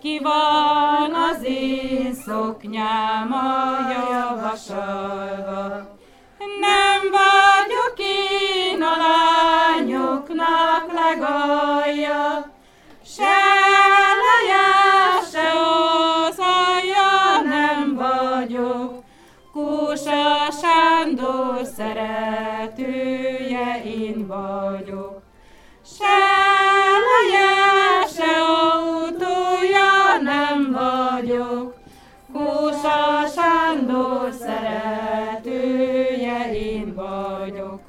ki van az én szoknyám a javasolva. Nem vagyok én a lányoknak legalja, se leje, se az alja nem vagyok, Kósa Sándor szeretője én vagyok. vagyok, Kósa Sándor szeretője én vagyok.